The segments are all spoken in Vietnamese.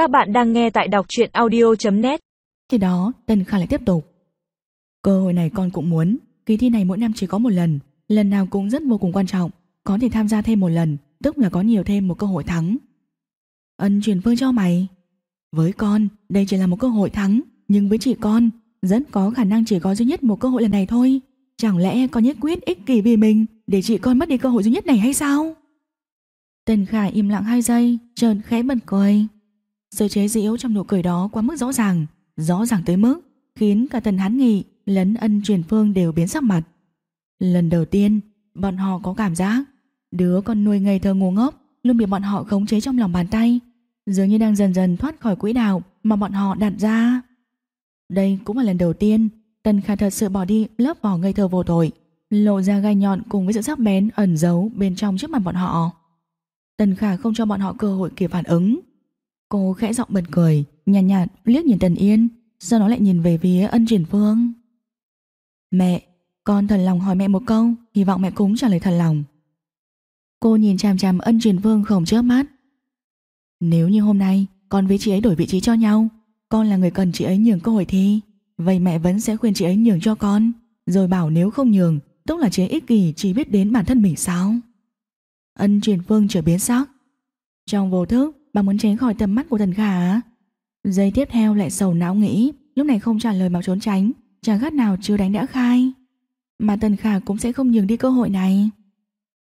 Các bạn đang nghe tại đọc truyện audio.net Khi đó, Tân Kha lại tiếp tục. Cơ hội này con cũng muốn. Kỳ thi này mỗi năm chỉ có một lần. Lần nào cũng rất vô cùng quan trọng. Có thể tham gia thêm một lần, Tức là có nhiều thêm một cơ hội thắng. Ân truyền phương cho mày. Với con, đây chỉ là một cơ hội thắng, Nhưng với chị con, Rất có khả năng chỉ có duy nhất một cơ hội lần này thôi. Chẳng lẽ con nhất quyết ích kỷ vì mình Để chị con mất đi cơ hội duy nhất này hay sao? Tần Khải im lặng hai giây Trơn khẽ bật cười. Sự chế giễu trong nụ cười đó quá mức rõ ràng Rõ ràng tới mức Khiến cả Tần Hán Nghị lẫn ân truyền phương đều biến sắc mặt. Lần đầu tiên, Bọn họ có cảm giác Đứa con nuôi ngây thơ ngu ngốc Luôn bị bọn họ khống chế trong lòng bàn tay, Dường như đang dần dần thoát khỏi quỹ đạo Mà bọn họ đặt ra. Đây cũng là lần đầu tiên Tần Khả thật sự bỏ đi lớp vỏ ngây thơ vô tội, Lộ ra gai nhọn cùng với sự sắc bén Ẩn giấu bên trong trước mặt bọn họ. Tần Khả không cho bọn họ cơ hội kịp phản ứng. Cô khẽ giọng bật cười, Nhạt nhạt liếc nhìn Tần Yên, Sau đó lại nhìn về phía ân triển phương. Mẹ, Con thật lòng hỏi mẹ một câu, Hy vọng mẹ cũng trả lời thật lòng. Cô nhìn chằm chằm ân truyền phương không chớp mắt. Nếu như hôm nay Con với chị ấy đổi vị trí cho nhau, Con là người cần chị ấy nhường cơ hội thi Vậy mẹ vẫn sẽ khuyên chị ấy nhường cho con, Rồi bảo nếu không nhường, Tức là chị ấy ích kỷ chỉ biết đến bản thân mình sao? Ân truyền phương trở biến sắc. Trong vô thức Bà muốn tránh khỏi tầm mắt của thần khả Giây tiếp theo lại sầu não nghĩ, Lúc này không trả lời mà trốn tránh Chẳng khác nào chưa đánh đã khai. Mà tần khả cũng sẽ không nhường đi cơ hội này.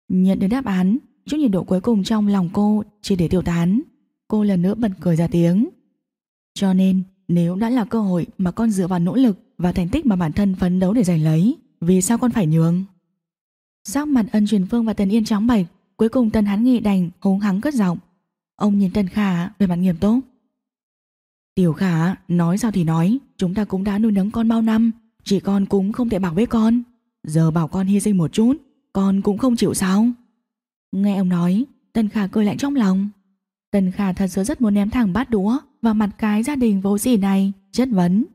Nhận được đáp án, Chút nhiệt độ cuối cùng trong lòng cô Chỉ để tiêu tán. Cô lần nữa bật cười ra tiếng. Cho nên, nếu đã là cơ hội Mà con dựa vào nỗ lực Và thành tích mà bản thân phấn đấu để giành lấy, Vì sao con phải nhường? Sắc mặt ân truyền phương và tần yên trắng bạch Cuối cùng tần hắn nghị đành hống hắng cất giọng. Ông nhìn tần khả về mặt nghiêm túc. Tiểu khả, Nói sao thì nói, Chúng ta cũng đã nuôi nấng con bao năm Chị con cũng không thể bảo với con. Giờ bảo con hy sinh một chút, Con cũng không chịu sao? Nghe ông nói Tần khả cười lạnh trong lòng. Tần khả thật sự rất muốn ném thẳng bát đũa Vào mặt cái gia đình vô sỉ này, Chất vấn.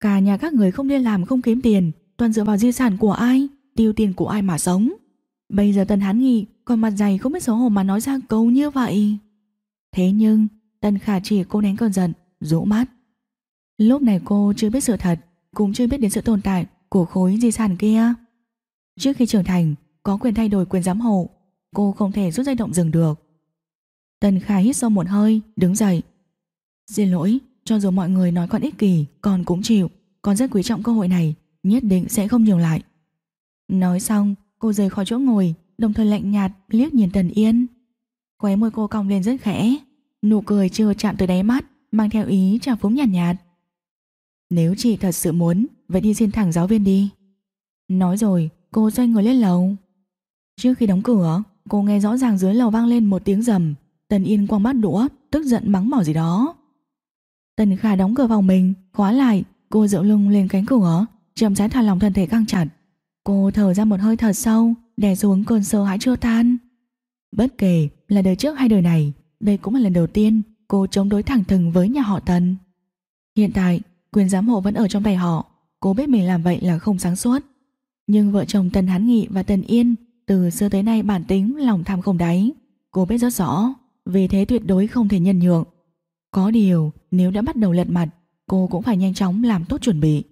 Cả nhà các người không đi làm không kiếm tiền, Toàn dựa vào di sản của ai, Tiêu tiền của ai mà sống. Bây giờ Tần Hán Nghị còn mặt dày không biết xấu hổ mà nói ra câu như vậy. Thế nhưng, Tần Khả chỉ cô nén cơn giận, Rũ mắt. Lúc này cô chưa biết sự thật, Cũng chưa biết đến sự tồn tại của khối di sản kia. Trước khi trưởng thành, Có quyền thay đổi quyền giám hộ, Cô không thể rút dây động dừng được. Tần Khả hít sâu một hơi, Đứng dậy. Xin lỗi, cho dù mọi người nói con ích kỷ, Con cũng chịu. Con rất quý trọng cơ hội này, Nhất định sẽ không nhường lại. Nói xong, cô rời khỏi chỗ ngồi, Đồng thời lạnh nhạt liếc nhìn Tần Yên. Khóe môi cô cong lên rất khẽ Nụ cười chưa chạm tới đáy mắt Mang theo ý trào phúng nhàn nhạt, nhạt Nếu chị thật sự muốn Vậy đi xin thẳng giáo viên đi. Nói rồi cô xoay người lên lầu. Trước khi đóng cửa Cô nghe rõ ràng dưới lầu vang lên một tiếng rầm. Tần Yên quăng bát đũa Tức giận mắng mỏ gì đó. Tần Khả đóng cửa phòng mình Khóa lại Cô dựa lưng lên cánh cửa Chậm rãi thả lòng thân thể căng chặt. Cô thở ra một hơi thật sâu Đè xuống cơn sợ hãi chưa tan. Bất kể là đời trước hay đời này, Đây cũng là lần đầu tiên cô chống đối thẳng thừng với nhà họ Tần Hiện tại, quyền giám hộ vẫn ở trong tay họ. Cô biết mình làm vậy là không sáng suốt. Nhưng vợ chồng Tần Hán Nghị và Tần Yên Từ xưa tới nay bản tính, lòng tham không đáy. Cô biết rất rõ, Vì thế tuyệt đối không thể nhân nhượng. Có điều, nếu đã bắt đầu lật mặt, Cô cũng phải nhanh chóng làm tốt chuẩn bị.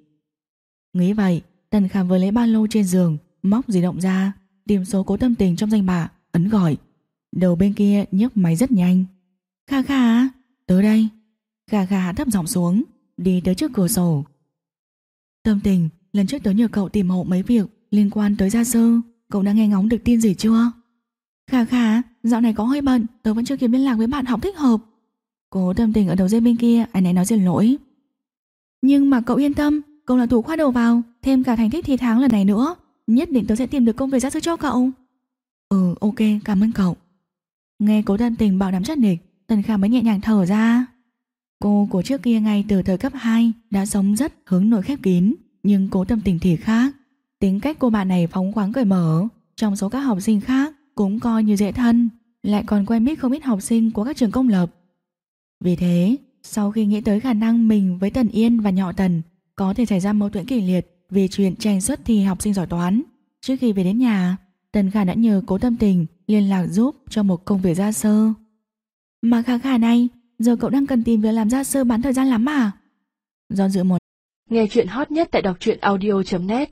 Nghĩ vậy Tần Khả vừa lấy ba lô trên giường, Móc di động ra, Tìm số cố tâm tình trong danh bạ, Ấn gọi. Đầu bên kia nhấc máy rất nhanh. Kha Kha, Tới đây. Kha Kha thấp giọng xuống, Đi tới trước cửa sổ. Tâm tình, Lần trước tớ nhờ cậu tìm hộ mấy việc Liên quan tới gia sư, Cậu đã nghe ngóng được tin gì chưa? Kha Kha, Dạo này có hơi bận, Tớ vẫn chưa kịp liên lạc với bạn học thích hợp. Cố tâm tình ở đầu dây bên kia, Anh ấy nói xin lỗi. Nhưng mà cậu yên tâm, Cậu là thủ khoa đầu vào, Thêm cả thành tích thi tháng lần này nữa, Nhất định tớ sẽ tìm được công việc gia sư cho cậu. Ừ ok, cảm ơn cậu. Nghe cố tâm tình bảo đảm chất địch, Tần Khả mới nhẹ nhàng thở ra. Cô của trước kia ngay từ thời cấp 2 Đã sống rất hướng nội khép kín, Nhưng cố tâm tình thì khác. Tính cách cô bạn này phóng khoáng cởi mở, Trong số các học sinh khác Cũng coi như dễ thân, Lại còn quen biết không ít học sinh của các trường công lập. Vì thế, Sau khi nghĩ tới khả năng mình với Tần Yên và Nhọ Tần Có thể xảy ra mâu thuẫn kỷ liệt Vì chuyện tranh xuất thi học sinh giỏi toán, Trước khi về đến nhà Tần Khả đã nhờ cố tâm tình liên lạc giúp cho một công việc gia sơ. Mà Khả Khả này, giờ cậu đang cần tìm việc làm gia sơ bán thời gian lắm à? Do dự một Nghe chuyện hot nhất tại đọc truyện audio.net